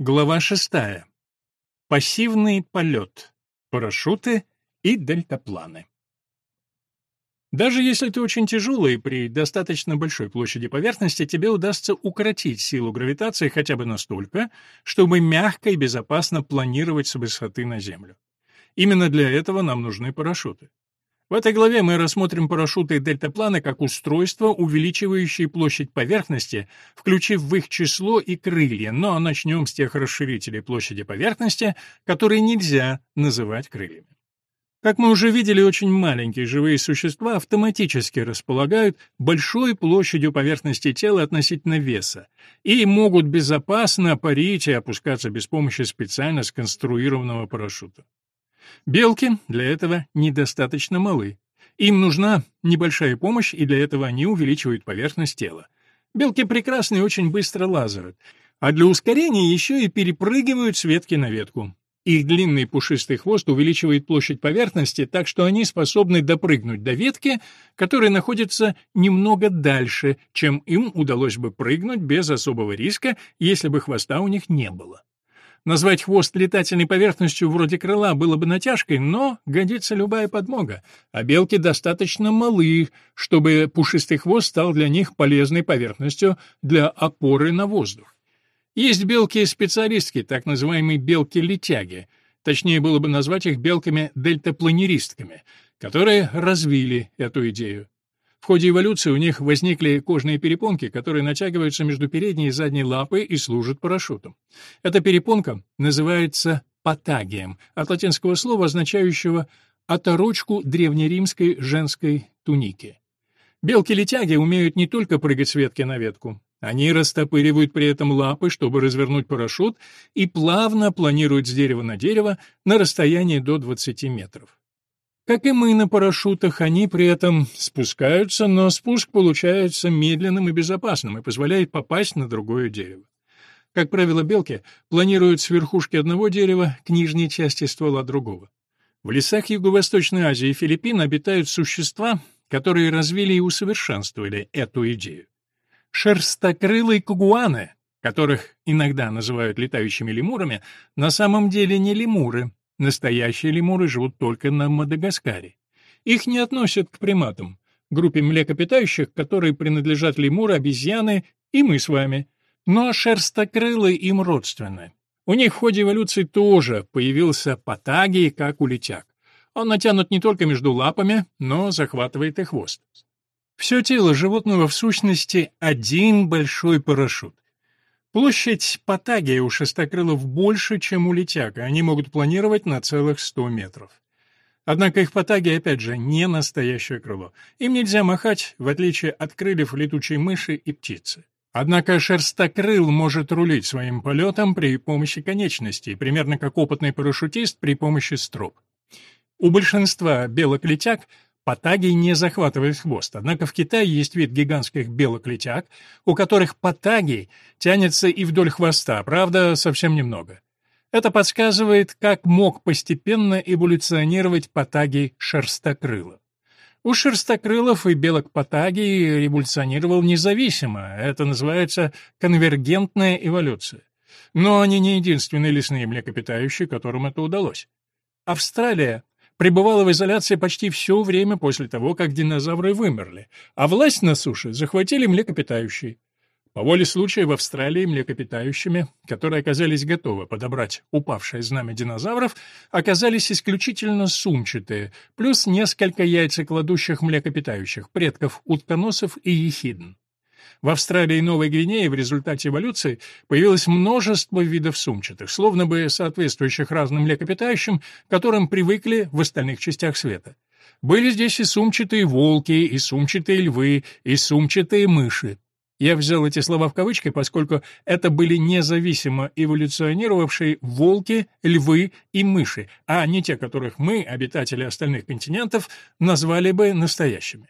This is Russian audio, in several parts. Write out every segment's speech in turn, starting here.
Глава шестая. Пассивный полет. Парашюты и дельтапланы. Даже если ты очень тяжелый, при достаточно большой площади поверхности тебе удастся укоротить силу гравитации хотя бы настолько, чтобы мягко и безопасно планировать с высоты на Землю. Именно для этого нам нужны парашюты. В этой главе мы рассмотрим парашюты и дельтапланы как устройства, увеличивающие площадь поверхности, включив в их число и крылья, но начнем с тех расширителей площади поверхности, которые нельзя называть крыльями. Как мы уже видели, очень маленькие живые существа автоматически располагают большой площадью поверхности тела относительно веса и могут безопасно парить и опускаться без помощи специально сконструированного парашюта. Белки для этого недостаточно малы. Им нужна небольшая помощь, и для этого они увеличивают поверхность тела. Белки прекрасны и очень быстро лазерят, а для ускорения еще и перепрыгивают с ветки на ветку. Их длинный пушистый хвост увеличивает площадь поверхности, так что они способны допрыгнуть до ветки, которая находится немного дальше, чем им удалось бы прыгнуть без особого риска, если бы хвоста у них не было. Назвать хвост летательной поверхностью вроде крыла было бы натяжкой, но годится любая подмога, а белки достаточно малы, чтобы пушистый хвост стал для них полезной поверхностью для опоры на воздух. Есть белки-специалистки, так называемые белки-летяги, точнее было бы назвать их белками-дельтапланеристками, которые развили эту идею. В ходе эволюции у них возникли кожные перепонки, которые натягиваются между передней и задней лапой и служат парашютом. Эта перепонка называется патагием, от латинского слова, означающего оторочку древнеримской женской туники. Белки-летяги умеют не только прыгать с ветки на ветку. Они растопыривают при этом лапы, чтобы развернуть парашют, и плавно планируют с дерева на дерево на расстоянии до 20 метров. Как и мы на парашютах, они при этом спускаются, но спуск получается медленным и безопасным и позволяет попасть на другое дерево. Как правило, белки планируют с верхушки одного дерева к нижней части ствола другого. В лесах Юго-Восточной Азии и Филиппин обитают существа, которые развили и усовершенствовали эту идею. Шерстокрылые кугуаны, которых иногда называют летающими лемурами, на самом деле не лемуры, Настоящие лемуры живут только на Мадагаскаре. Их не относят к приматам, группе млекопитающих, которые принадлежат лемуры, обезьяны и мы с вами. Но шерстокрылые им родственны. У них в ходе эволюции тоже появился патагий, как у летяг. Он натянут не только между лапами, но захватывает и хвост. Все тело животного в сущности один большой парашют. Площадь Патагия у шестокрылов больше, чем у летяга, они могут планировать на целых 100 метров. Однако их Патагия, опять же, не настоящее крыло. Им нельзя махать, в отличие от крыльев летучей мыши и птицы. Однако шерстокрыл может рулить своим полетом при помощи конечностей, примерно как опытный парашютист при помощи строп. У большинства белок-летяг Патагий не захватывает хвост, однако в Китае есть вид гигантских белок летяг, у которых патагий тянется и вдоль хвоста, правда, совсем немного. Это подсказывает, как мог постепенно эволюционировать патагий шерстокрылов. У шерстокрылов и белок патагий эволюционировал независимо, это называется конвергентная эволюция. Но они не единственные лесные млекопитающие, которым это удалось. Австралия пребывала в изоляции почти все время после того, как динозавры вымерли, а власть на суше захватили млекопитающие. По воле случая в Австралии млекопитающими, которые оказались готовы подобрать упавшее знамя динозавров, оказались исключительно сумчатые, плюс несколько яйцекладущих млекопитающих, предков утконосов и ехидн. В Австралии и Новой Гвинее в результате эволюции появилось множество видов сумчатых, словно бы соответствующих разным млекопитающим, к которым привыкли в остальных частях света. Были здесь и сумчатые волки, и сумчатые львы, и сумчатые мыши. Я взял эти слова в кавычки, поскольку это были независимо эволюционировавшие волки, львы и мыши, а не те, которых мы, обитатели остальных континентов, назвали бы настоящими.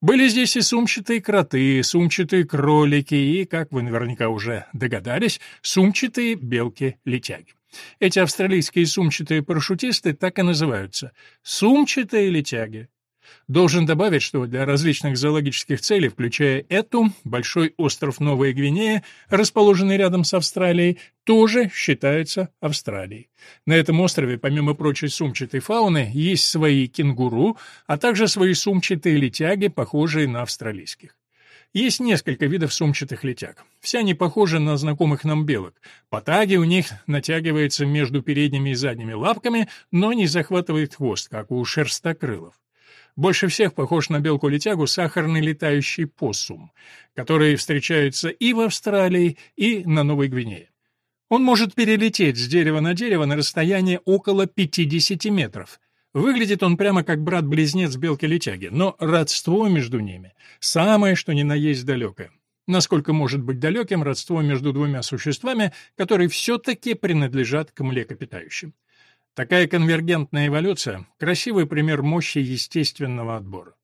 Были здесь и сумчатые кроты, сумчатые кролики и, как вы наверняка уже догадались, сумчатые белки-летяги. Эти австралийские сумчатые парашютисты так и называются — сумчатые летяги. Должен добавить, что для различных зоологических целей, включая эту, большой остров Новая Гвинея, расположенный рядом с Австралией, тоже считается Австралией. На этом острове, помимо прочей сумчатой фауны, есть свои кенгуру, а также свои сумчатые летяги, похожие на австралийских. Есть несколько видов сумчатых летяг. Все они похожи на знакомых нам белок. Потаги у них натягиваются между передними и задними лапками, но не захватывает хвост, как у шерстокрылов. Больше всех похож на белку-летягу сахарный летающий посум, который встречается и в Австралии, и на Новой Гвинее. Он может перелететь с дерева на дерево на расстояние около 50 метров. Выглядит он прямо как брат-близнец белки-летяги, но родство между ними самое что ни на есть далекое. Насколько может быть далеким родство между двумя существами, которые все-таки принадлежат к млекопитающим. Такая конвергентная эволюция – красивый пример мощи естественного отбора.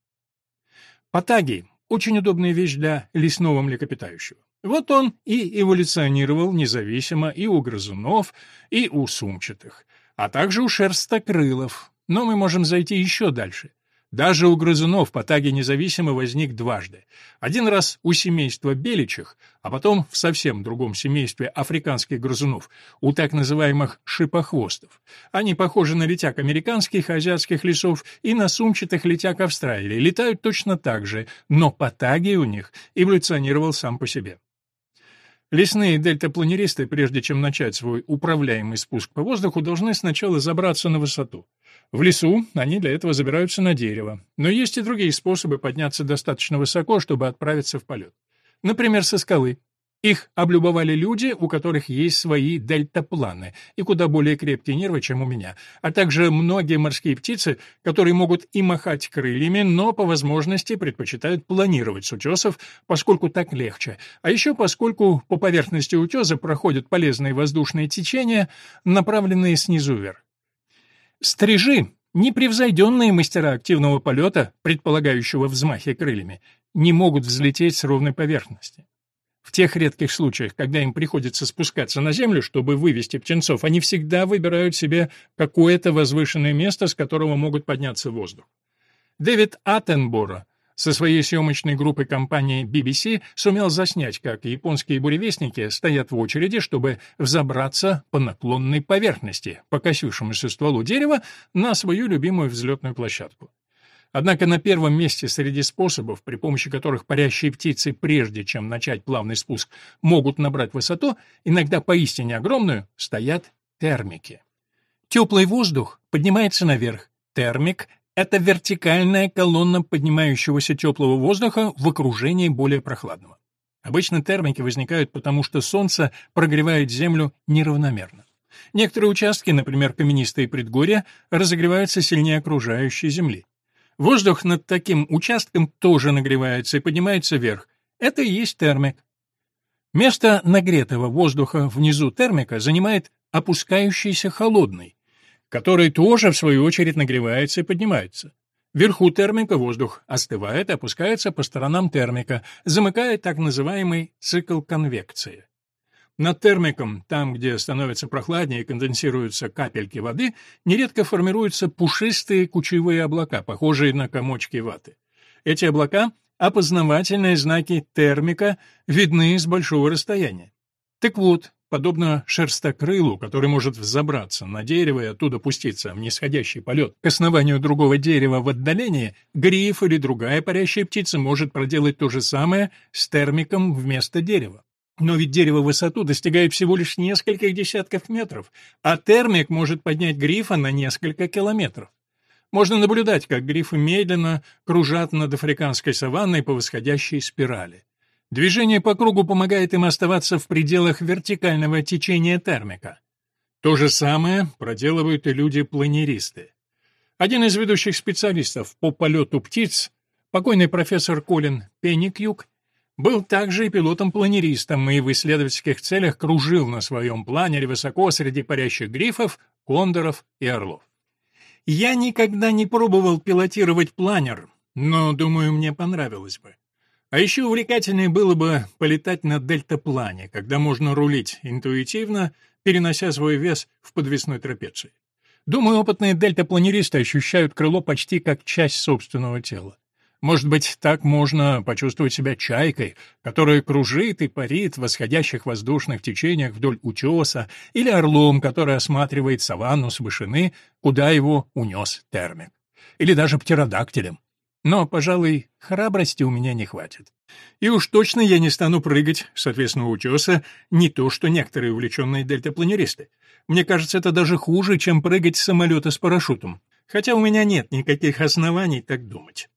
Патаги – очень удобная вещь для лесного млекопитающего. Вот он и эволюционировал независимо и у грызунов, и у сумчатых, а также у шерстокрылов. Но мы можем зайти еще дальше – даже у грызунов по таге независимо возник дважды. Один раз у семейства беличих, а потом в совсем другом семействе африканских грызунов, у так называемых шипохвостов. Они похожи на летяг американских азиатских лесов и на сумчатых летяг Австралии, летают точно так же, но по таге у них эволюционировал сам по себе. Лесные дельтапланеристы, прежде чем начать свой управляемый спуск по воздуху, должны сначала забраться на высоту. В лесу они для этого забираются на дерево. Но есть и другие способы подняться достаточно высоко, чтобы отправиться в полет. Например, со скалы. Их облюбовали люди, у которых есть свои дельтапланы и куда более крепкие нервы, чем у меня, а также многие морские птицы, которые могут и махать крыльями, но по возможности предпочитают планировать с утесов, поскольку так легче, а еще поскольку по поверхности утеса проходят полезные воздушные течения, направленные снизу вверх. Стрижи, непревзойденные мастера активного полета, предполагающего взмахи крыльями, не могут взлететь с ровной поверхности. В тех редких случаях, когда им приходится спускаться на землю, чтобы вывести птенцов, они всегда выбирают себе какое-то возвышенное место, с которого могут подняться в воздух. Дэвид Аттенборо со своей съемочной группой компании BBC сумел заснять, как японские буревестники стоят в очереди, чтобы взобраться по наклонной поверхности, покосившемуся стволу дерева, на свою любимую взлетную площадку. Однако на первом месте среди способов, при помощи которых парящие птицы, прежде чем начать плавный спуск, могут набрать высоту, иногда поистине огромную, стоят термики. Теплый воздух поднимается наверх. Термик это вертикальная колонна поднимающегося теплого воздуха в окружении более прохладного. Обычно термики возникают потому, что Солнце прогревает Землю неравномерно. Некоторые участки, например, каменистые предгорья, разогреваются сильнее окружающей Земли. Воздух над таким участком тоже нагревается и поднимается вверх. Это и есть термик. Место нагретого воздуха внизу термика занимает опускающийся холодный, который тоже, в свою очередь, нагревается и поднимается. Вверху термика воздух остывает опускается по сторонам термика, замыкая так называемый цикл конвекции. Над термиком, там, где становится прохладнее и конденсируются капельки воды, нередко формируются пушистые кучевые облака, похожие на комочки ваты. Эти облака — опознавательные знаки термика, видны с большого расстояния. Так вот, подобно шерстокрылу, который может взобраться на дерево и оттуда пуститься в нисходящий полет к основанию другого дерева в отдалении, гриф или другая парящая птица может проделать то же самое с термиком вместо дерева. Но ведь дерево в высоту достигает всего лишь нескольких десятков метров, а термик может поднять грифа на несколько километров. Можно наблюдать, как грифы медленно кружат над африканской саванной по восходящей спирали. Движение по кругу помогает им оставаться в пределах вертикального течения термика. То же самое проделывают и люди-планеристы. Один из ведущих специалистов по полету птиц, покойный профессор Колин Пенникюк, был также и пилотом-планеристом и в исследовательских целях кружил на своем планере высоко среди парящих грифов, кондоров и орлов. Я никогда не пробовал пилотировать планер, но, думаю, мне понравилось бы. А еще увлекательнее было бы полетать на дельтаплане, когда можно рулить интуитивно, перенося свой вес в подвесной трапеции. Думаю, опытные дельтапланеристы ощущают крыло почти как часть собственного тела. Может быть, так можно почувствовать себя чайкой, которая кружит и парит в восходящих воздушных течениях вдоль утеса, или орлом, который осматривает саванну с вышины, куда его унес термик. Или даже птеродактилем. Но, пожалуй, храбрости у меня не хватит. И уж точно я не стану прыгать с ответственного утеса, не то что некоторые увлеченные дельтапланеристы. Мне кажется, это даже хуже, чем прыгать с самолета с парашютом. Хотя у меня нет никаких оснований так думать.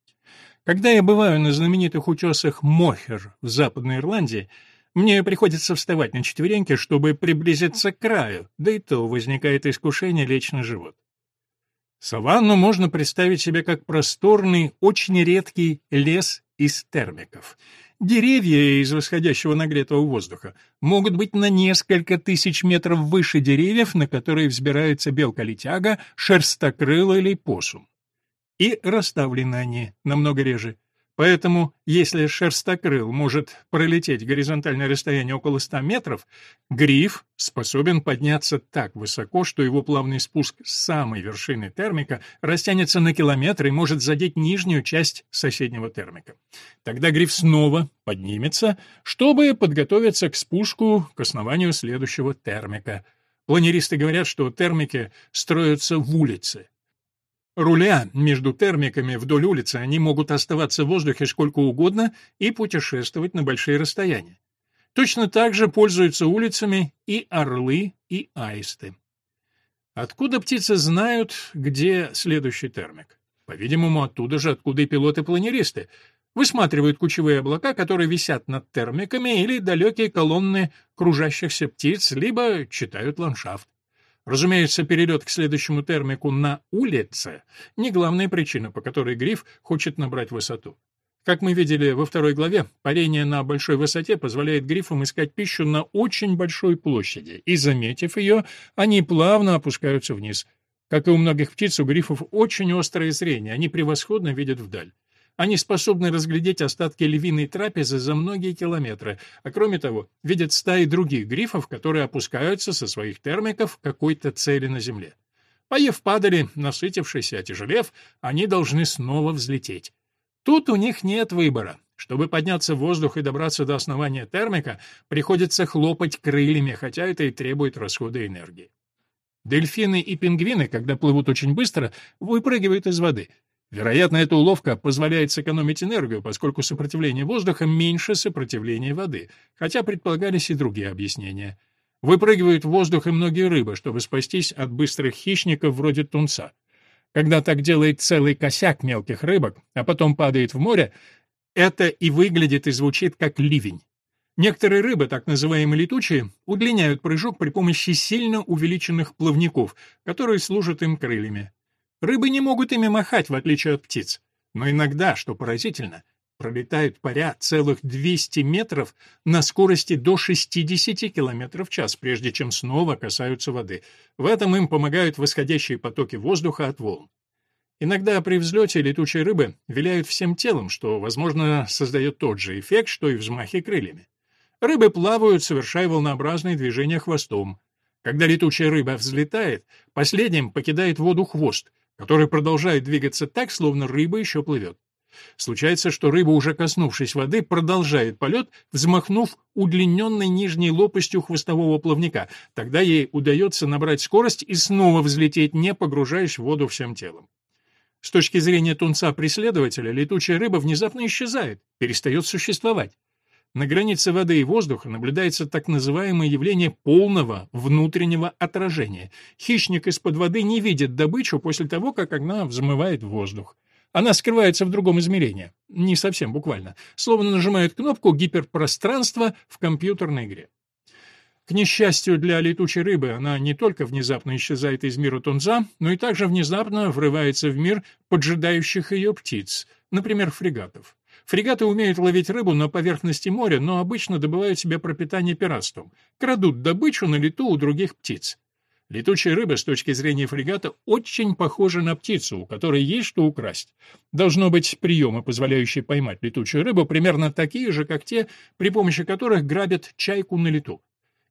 Когда я бываю на знаменитых утесах Мохер в Западной Ирландии, мне приходится вставать на четвереньки, чтобы приблизиться к краю, да и то возникает искушение лечь на живот. Саванну можно представить себе как просторный, очень редкий лес из термиков. Деревья из восходящего нагретого воздуха могут быть на несколько тысяч метров выше деревьев, на которые взбирается белка-летяга, шерстокрыл или посум и расставлены они намного реже. Поэтому, если шерстокрыл может пролететь горизонтальное расстояние около 100 метров, гриф способен подняться так высоко, что его плавный спуск с самой вершины термика растянется на километр и может задеть нижнюю часть соседнего термика. Тогда гриф снова поднимется, чтобы подготовиться к спуску к основанию следующего термика. Планеристы говорят, что термики строятся в улице. Руля между термиками вдоль улицы, они могут оставаться в воздухе сколько угодно и путешествовать на большие расстояния. Точно так же пользуются улицами и орлы, и аисты. Откуда птицы знают, где следующий термик? По-видимому, оттуда же, откуда и пилоты-планеристы. Высматривают кучевые облака, которые висят над термиками, или далекие колонны кружащихся птиц, либо читают ландшафт. Разумеется, перелет к следующему термику на улице — не главная причина, по которой гриф хочет набрать высоту. Как мы видели во второй главе, парение на большой высоте позволяет грифам искать пищу на очень большой площади, и, заметив ее, они плавно опускаются вниз. Как и у многих птиц, у грифов очень острое зрение, они превосходно видят вдаль. Они способны разглядеть остатки львиной трапезы за многие километры, а кроме того, видят стаи других грифов, которые опускаются со своих термиков к какой-то цели на Земле. Поев падали, насытившись и отяжелев, они должны снова взлететь. Тут у них нет выбора. Чтобы подняться в воздух и добраться до основания термика, приходится хлопать крыльями, хотя это и требует расхода энергии. Дельфины и пингвины, когда плывут очень быстро, выпрыгивают из воды. Вероятно, эта уловка позволяет сэкономить энергию, поскольку сопротивление воздуха меньше сопротивления воды, хотя предполагались и другие объяснения. Выпрыгивают в воздух и многие рыбы, чтобы спастись от быстрых хищников вроде тунца. Когда так делает целый косяк мелких рыбок, а потом падает в море, это и выглядит и звучит как ливень. Некоторые рыбы, так называемые летучие, удлиняют прыжок при помощи сильно увеличенных плавников, которые служат им крыльями. Рыбы не могут ими махать, в отличие от птиц. Но иногда, что поразительно, пролетают паря целых 200 метров на скорости до 60 км в час, прежде чем снова касаются воды. В этом им помогают восходящие потоки воздуха от волн. Иногда при взлете летучие рыбы виляют всем телом, что, возможно, создает тот же эффект, что и взмахи крыльями. Рыбы плавают, совершая волнообразные движения хвостом. Когда летучая рыба взлетает, последним покидает воду хвост, который продолжает двигаться так, словно рыба еще плывет. Случается, что рыба, уже коснувшись воды, продолжает полет, взмахнув удлиненной нижней лопастью хвостового плавника. Тогда ей удается набрать скорость и снова взлететь, не погружаясь в воду всем телом. С точки зрения тунца-преследователя, летучая рыба внезапно исчезает, перестает существовать. На границе воды и воздуха наблюдается так называемое явление полного внутреннего отражения. Хищник из-под воды не видит добычу после того, как она взмывает в воздух. Она скрывается в другом измерении. Не совсем буквально. Словно нажимает кнопку гиперпространства в компьютерной игре. К несчастью для летучей рыбы, она не только внезапно исчезает из мира тунца, но и также внезапно врывается в мир поджидающих ее птиц, например, фрегатов. Фрегаты умеют ловить рыбу на поверхности моря, но обычно добывают себе пропитание пиратством. Крадут добычу на лету у других птиц. Летучая рыба с точки зрения фрегата очень похожа на птицу, у которой есть что украсть. Должно быть приемы, позволяющие поймать летучую рыбу, примерно такие же, как те, при помощи которых грабят чайку на лету.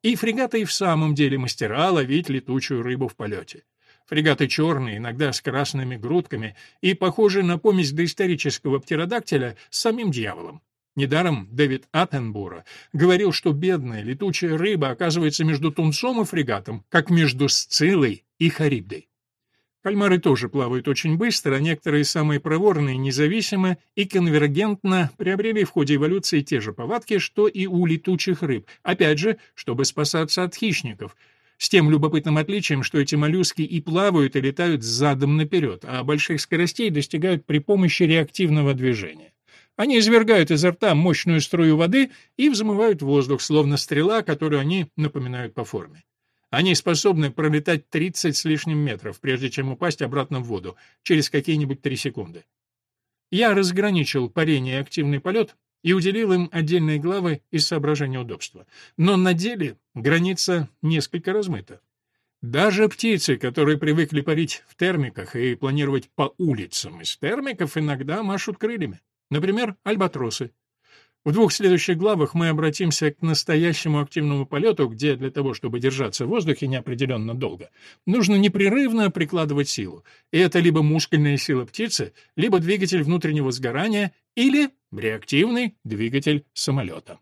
И фрегаты и в самом деле мастера ловить летучую рыбу в полете. Фрегаты черные, иногда с красными грудками, и похожи на помесь доисторического птеродактиля с самим дьяволом. Недаром Дэвид Аттенбура говорил, что бедная летучая рыба оказывается между тунцом и фрегатом, как между Сцилой и Харибдой. Кальмары тоже плавают очень быстро, а некоторые самые проворные независимо и конвергентно приобрели в ходе эволюции те же повадки, что и у летучих рыб, опять же, чтобы спасаться от хищников, с тем любопытным отличием, что эти моллюски и плавают, и летают задом наперед, а больших скоростей достигают при помощи реактивного движения. Они извергают изо рта мощную струю воды и взмывают воздух, словно стрела, которую они напоминают по форме. Они способны пролетать 30 с лишним метров, прежде чем упасть обратно в воду, через какие-нибудь 3 секунды. Я разграничил парение и активный полет и уделил им отдельные главы из соображения удобства. Но на деле граница несколько размыта. Даже птицы, которые привыкли парить в термиках и планировать по улицам из термиков, иногда машут крыльями. Например, альбатросы. В двух следующих главах мы обратимся к настоящему активному полету, где для того, чтобы держаться в воздухе неопределенно долго, нужно непрерывно прикладывать силу. И это либо мускульная сила птицы, либо двигатель внутреннего сгорания, или реактивный двигатель самолета.